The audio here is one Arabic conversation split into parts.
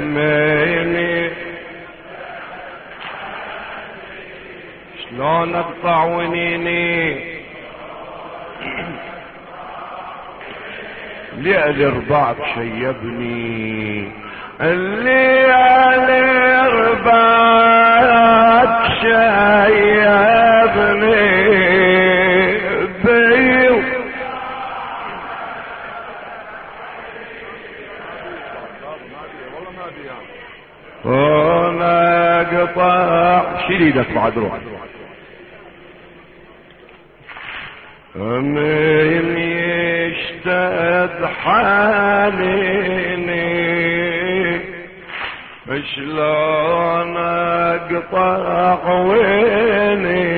ميني شلون اقطع ونيني ليالي رباك شيبني. الليالي رباك شيبني. شيل بعد روح من يشتد حنيني شلون أقطع وينيني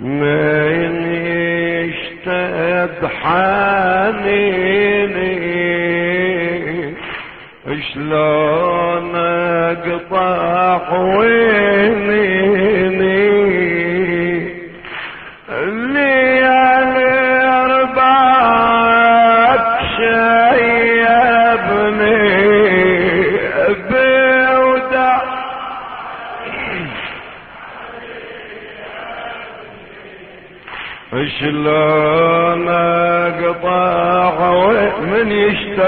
من يشتد حنيني شلون اقطع وينيني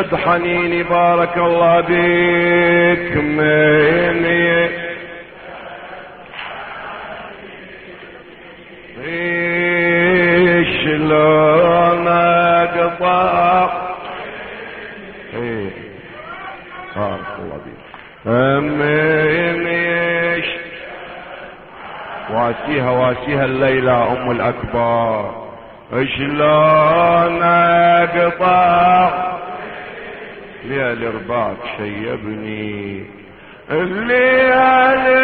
يشتد حنيني بارك الله بك من ي- شلون اقطع إيه. بارك الله من يشتد واسيها واسيها الليلة أم الأكبر. شلون اقطع ليالي رباك شيبني. الليالي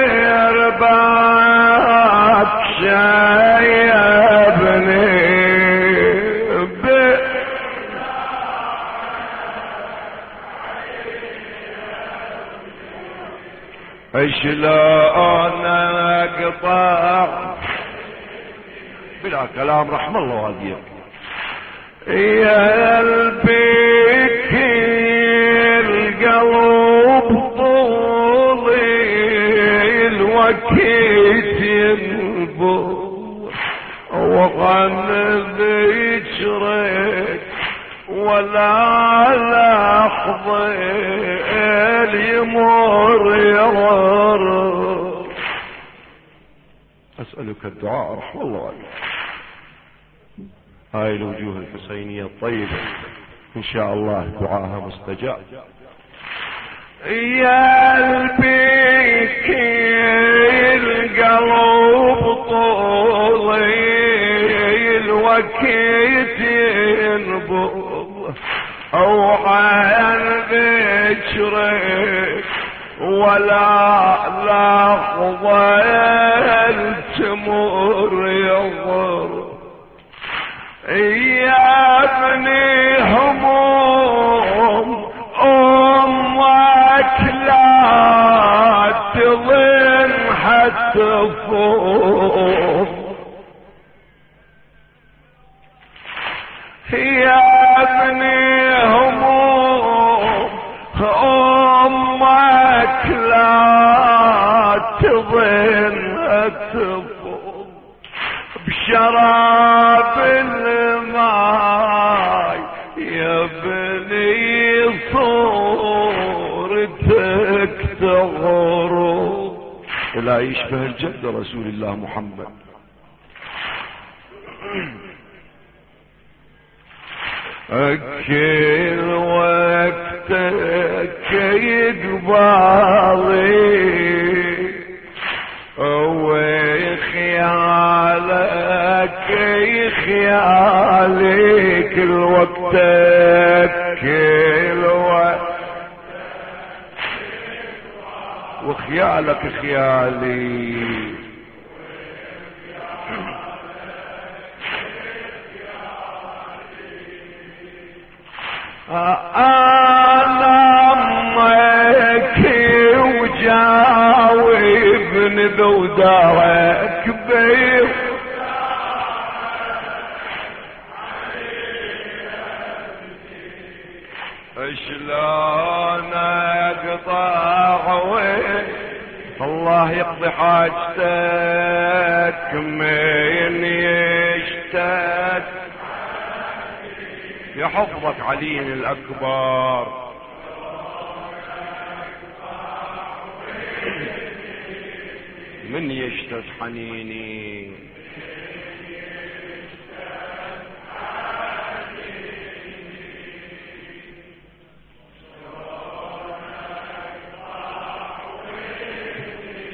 رباك شيبني. ب- شلون اقطع بلا كلام رحم الله والديك يا قلبك أسألك الدعاء رحم الله عليك. هاي الوجوه الحسينية الطيبة. إن شاء الله دعاها مستجاب. يا قلبك القلب ينبض. ولا لحظة تمر يضر يا ابني فوق يا ابني هموم أمك لا تظن تفوق بشراب الماي ولا يشبه الجد رسول الله محمد. كل وقتك يقبالي وخيالك خيالي كل وخيالك خيالي. أنا أمك وجاوبني بودارك بيه شلون اقطع الله يقضي حاجتك من يشتد يحفظك علي الاكبر من يشتد حنيني؟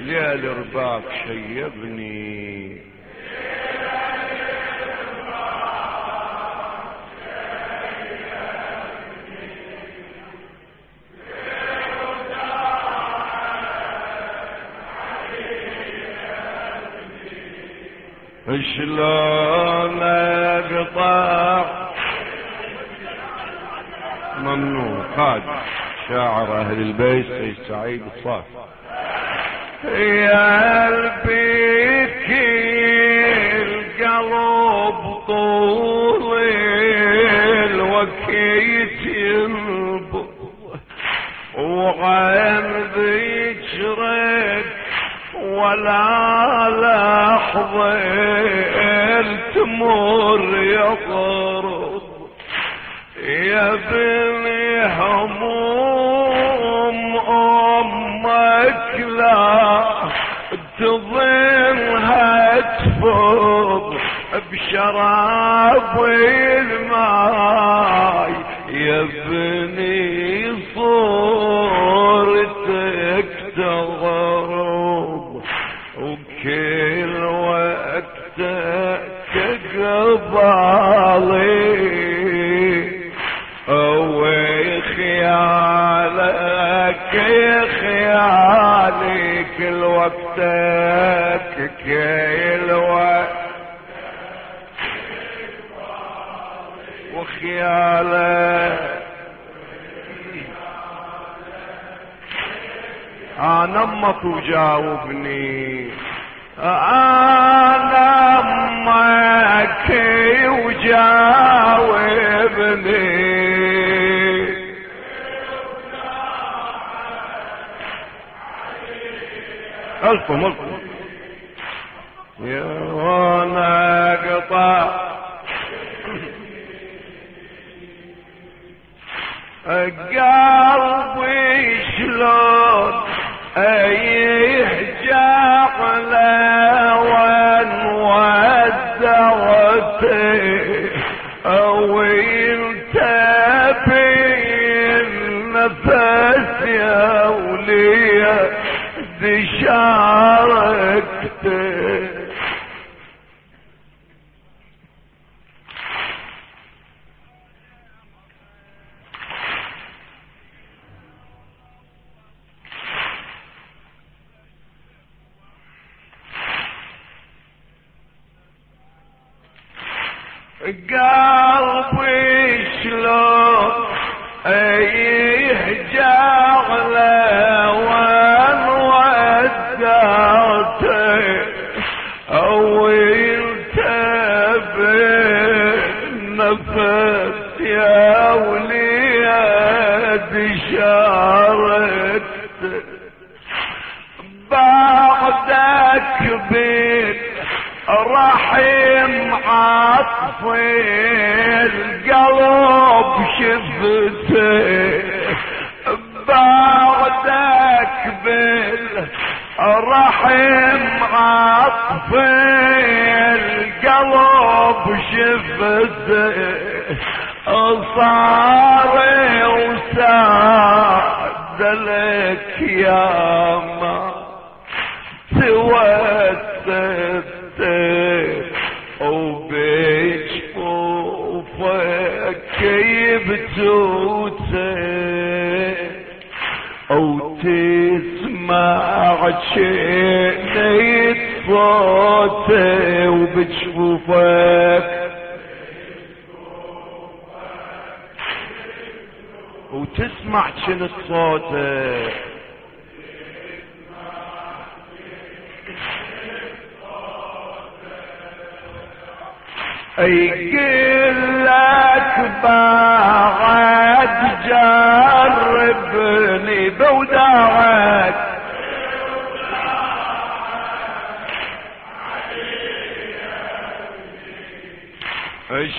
ليل رباك شيبني. شلون اقطع ممنوع. قاد شاعر أهل البيت سيد سعيد الصافي. يا البيك القلب طول الوكيت ينبض وعن ذكرك ولا لحظة تمر يطرد بشراب الماي صورتك تغرب وكل وقتك قبالي أمك وجاوبني أنا أمك وجاوبني ألفهم ألفهم. يا وأنا قطع قلبي شلون شاركت بعدك بين رحم عطفي القلب شفته. بعدك بالرحم عطفي القلب شفته. صار وساد لك يا ما توسدت وبجفوفك يبتوته أو تسمع شيء صوته وبجفوفك وتسمع شنو صوته. يقول لك بعد جار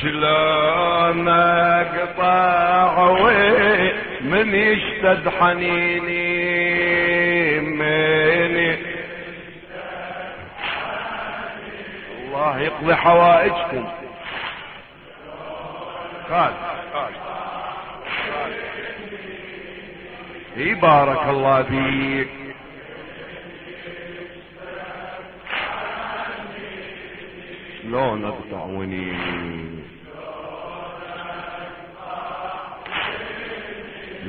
شلون اقطع من يشتد حنيني من الله يقضي حوائجكم. قال إي بارك الله فيك. شلون اقطع ونيني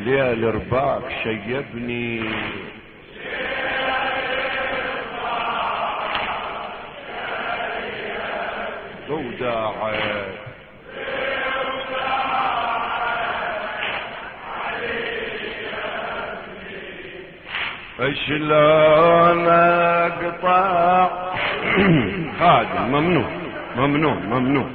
ليل رباك شيبني وداعك شلون أقطع؟ خادم ممنوع ممنوع ممنوع.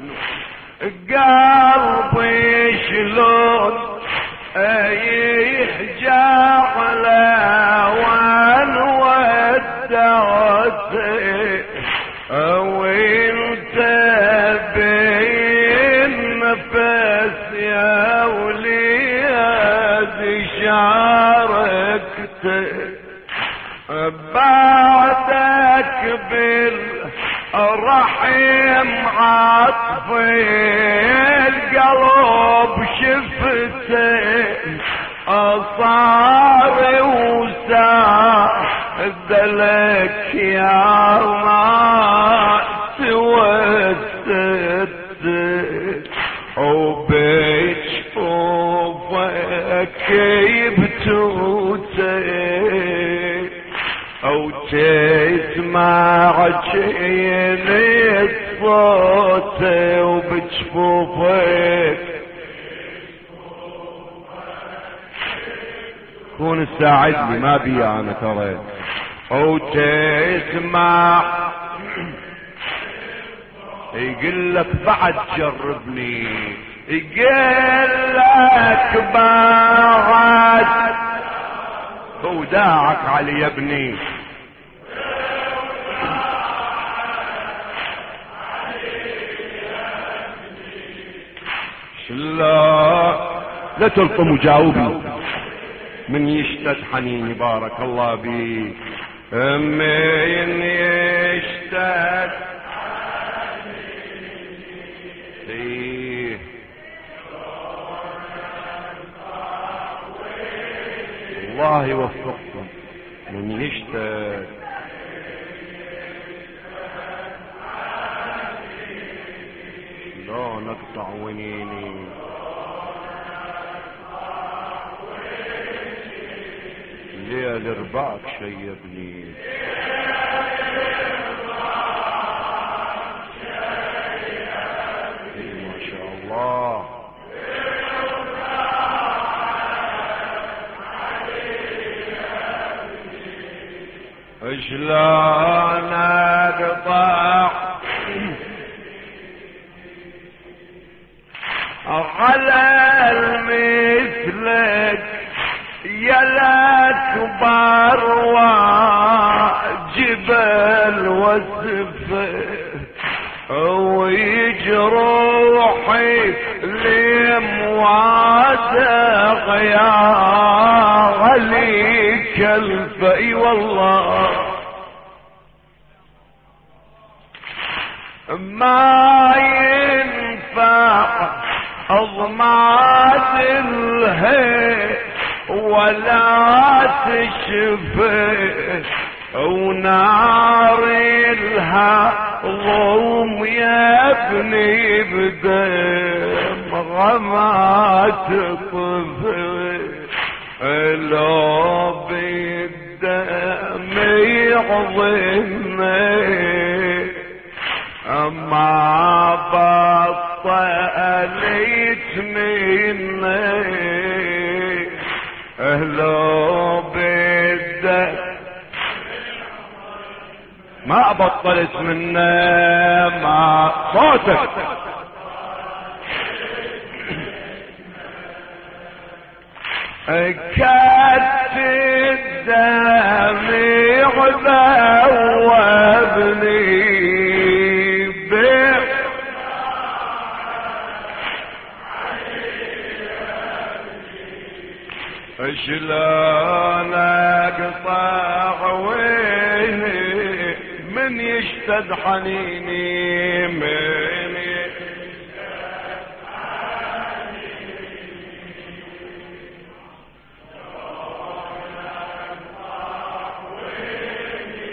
بالرحيم عطفي القلب شفته صار وساعد لك يا كون تساعدني ما بي أنا ترى. أو تسمع يقول لك بعد جربني. يقول لك بعد وداعك علي يا ابني. لا لا تلقموا جاوبي. من يشتد حنيني بارك الله بي من يشتد. الله يوفقكم. من يشتد. لا نقطع ونيني. ليل رباك شيبني. إيه ما شاء الله. شلون أقطع. على المثلك يا الاكبر وجبل وسفه ويجروحي لموادق يا علي كلف اي والله. ما ينفع أضماد الهي ولا تشفي ونار الهضم يا ابني بدم غما تطفي لو بالدم يعظمني ما بطلت بطلت منا ما صوتك. كات الدمع ذوبني شلون يشتد حنيني من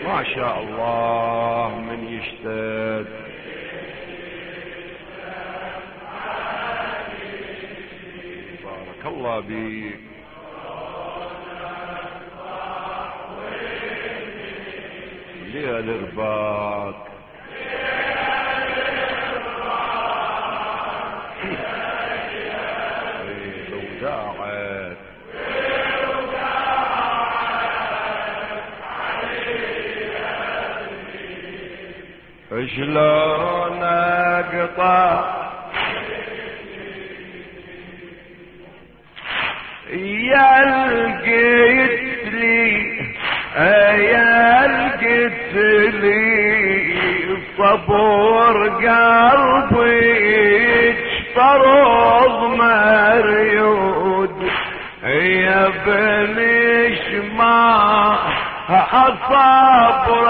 ما شاء الله من يشتد. بارك الله بيك وداعت شلون أقطع؟ يا لقيت صبور قلبي طرض مريود يا بني شما الصبر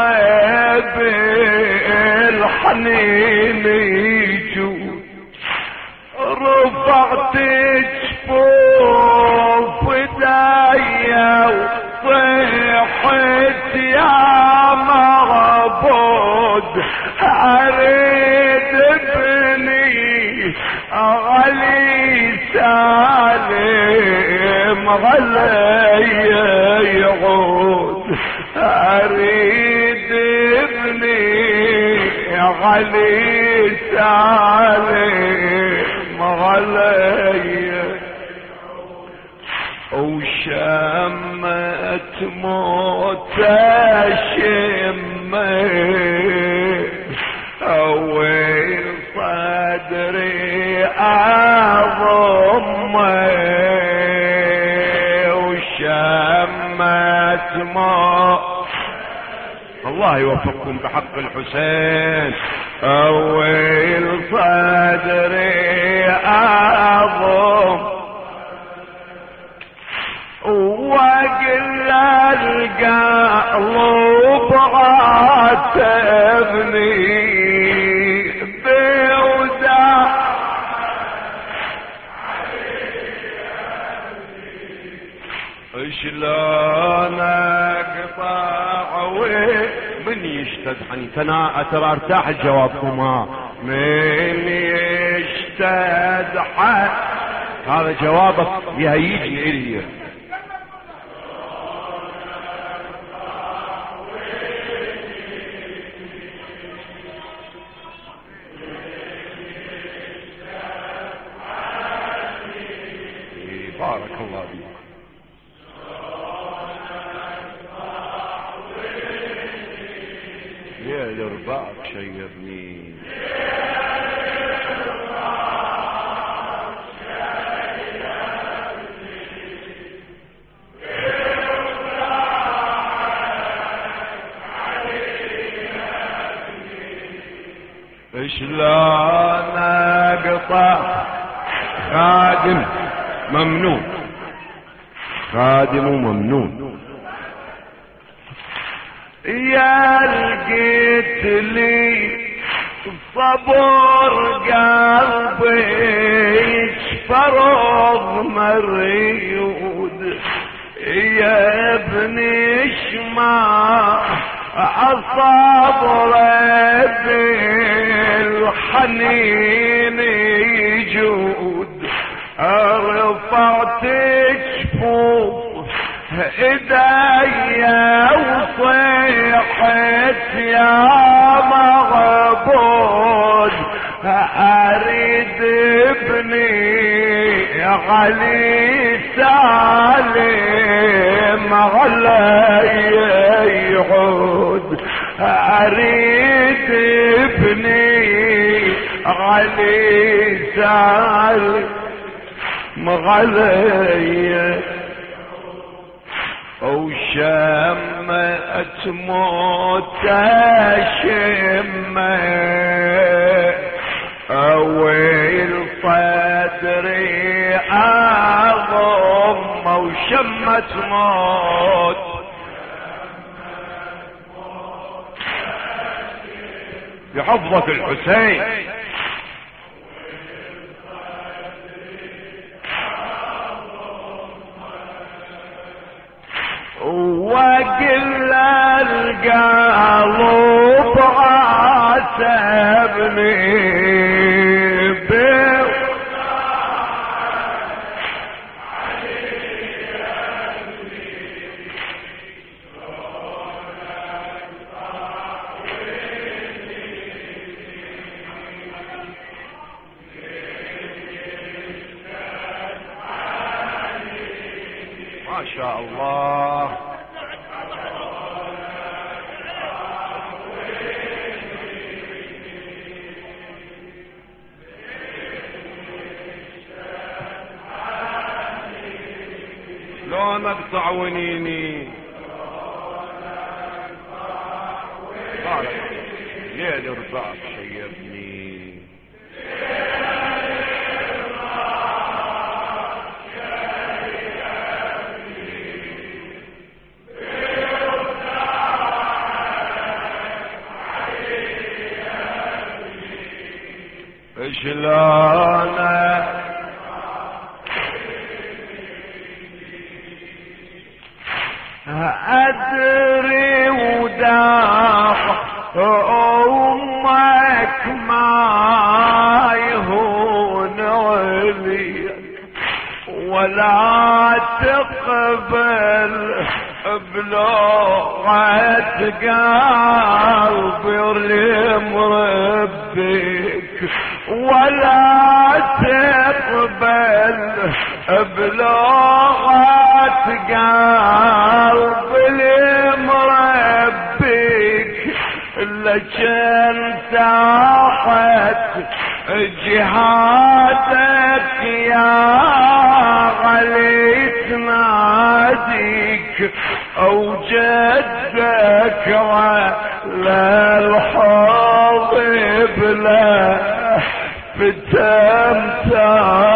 بالحنين يجود. رفعت غلي يعود اريد ابني غلي سالم غلي وشمت موت شمه وين صدري اضمه موت الله يوفقكم بحق الحسين. أول صدري اضم واقل القلب عاتبني من يشتد حني تنا ترى أرتاح جوابكما. من يشتد حن هذا جوابك يا يجي الي شيرني. شلون أقطع خادم ممنون. خادم ممنون. صبر قلبي فرض مريود. يا ابني شما الصبر بالحنين يجود. رفعت جفوف ايديا وصيحت يا مغبود علي سالم علي يعود. أريد ابني علي سالم مغلي وشمت موت شمة اويل صدري اضم شمت موت. بحفظة الحسين. ليل رضاك لكن تحت جهادك يا غلي تناديك أو جدك على الحوض بلا فتمتاني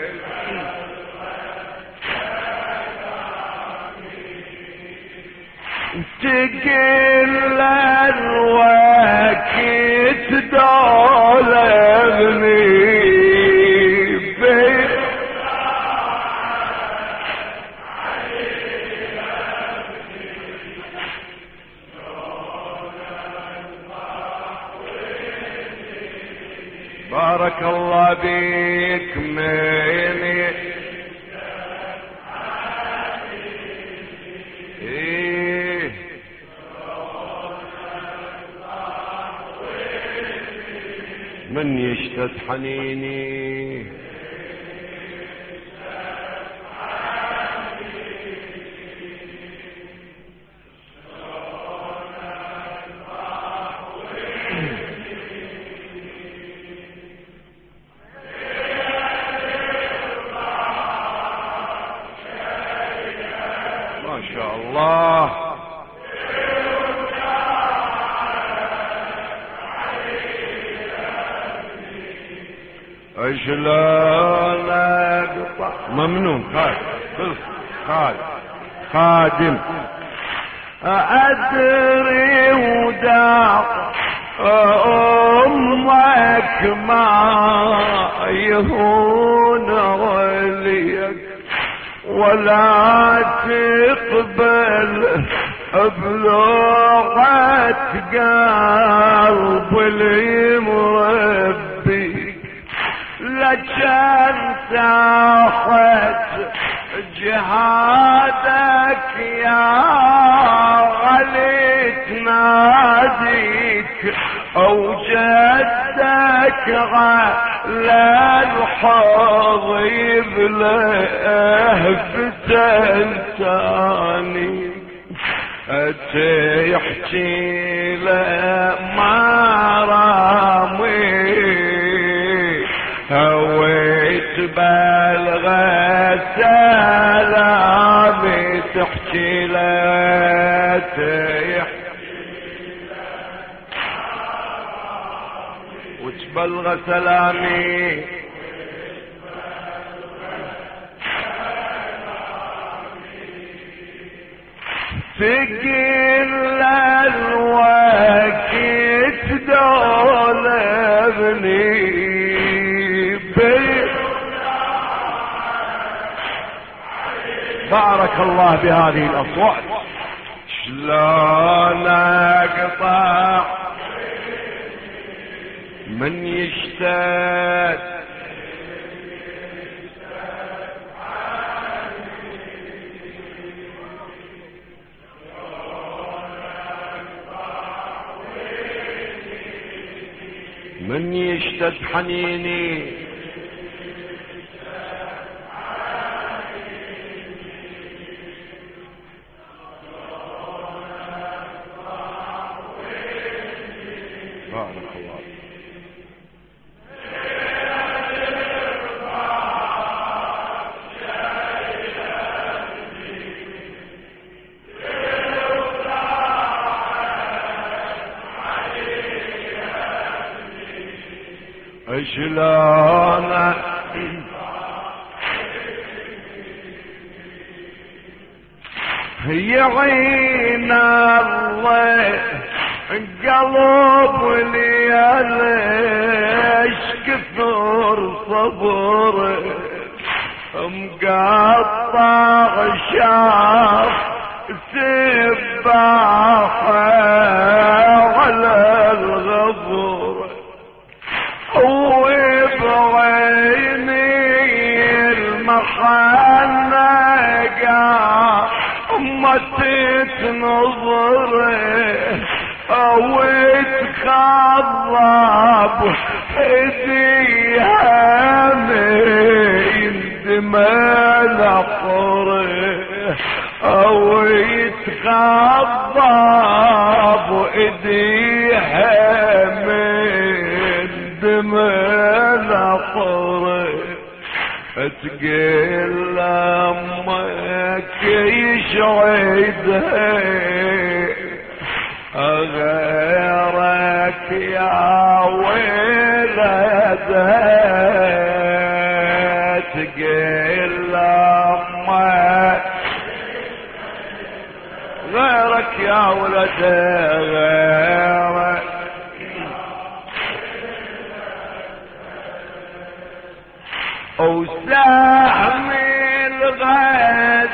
تقل الوقت دولبني حنيني. خادم خادم أدري وداع أمك ما يهون عليك ولا تقبل بلغة قلب المربيك لكن تاخت جهادك يا غلي يناديك أو جدك على الحوض يبلاه بتلتاني تحكي له ما رامي هويت بالغسلامي تحكي له وتبلغ سلامي؟ ثقل الوقت دول ابني. بارك الله بهذه الأصوات. شلون اقطع من يشتاق؟ من يشتد حنيني؟ هي عين الله قلب ليش كثر صبر مقطع شاف سباحة على تتنظر أو إيديها من قره أو يتخضب إيديها من دمال قره تقول أمك يشعدها غيرك يا ولدها تقول أمك غيرك يا ولدها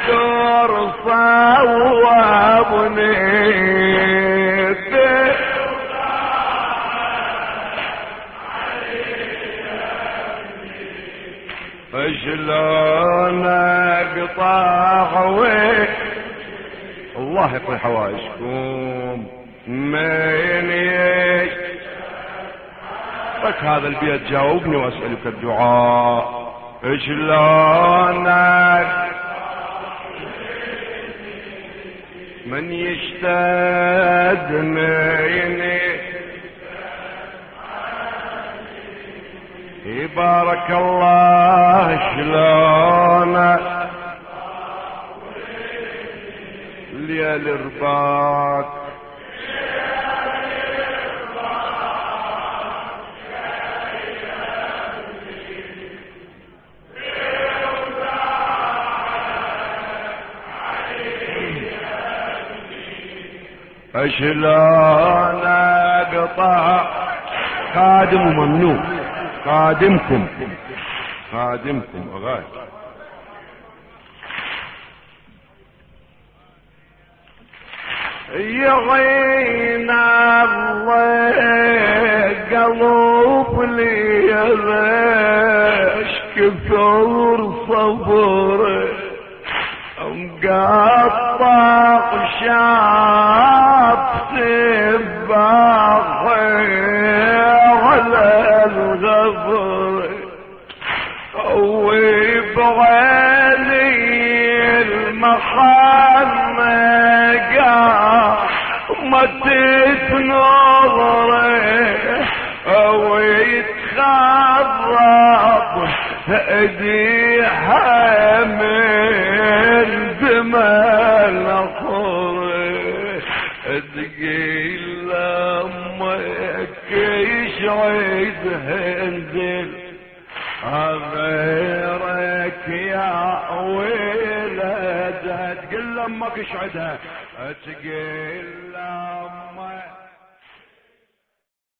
الغدر صوبني شلون اقطع الله يقضي حوائجكم. من لك هذا البيت جاوبني وأسألك الدعاء. شلونك من يشتد ميني بارك الله شلونك ليل رباك شلون اقطع خادم وممنوع خادمكم. خادمكم. اغاث يغين الله قلوب لي كثر صبر مقطع طاق شاب سباخي على الغفر وبغالي المخمقة ما تتنظره ويتخرب ايدي حامل هنزل غيرك يا ولد تقل أمك اشعدها تقيل